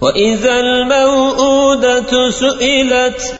وإذا الموءودة سئلت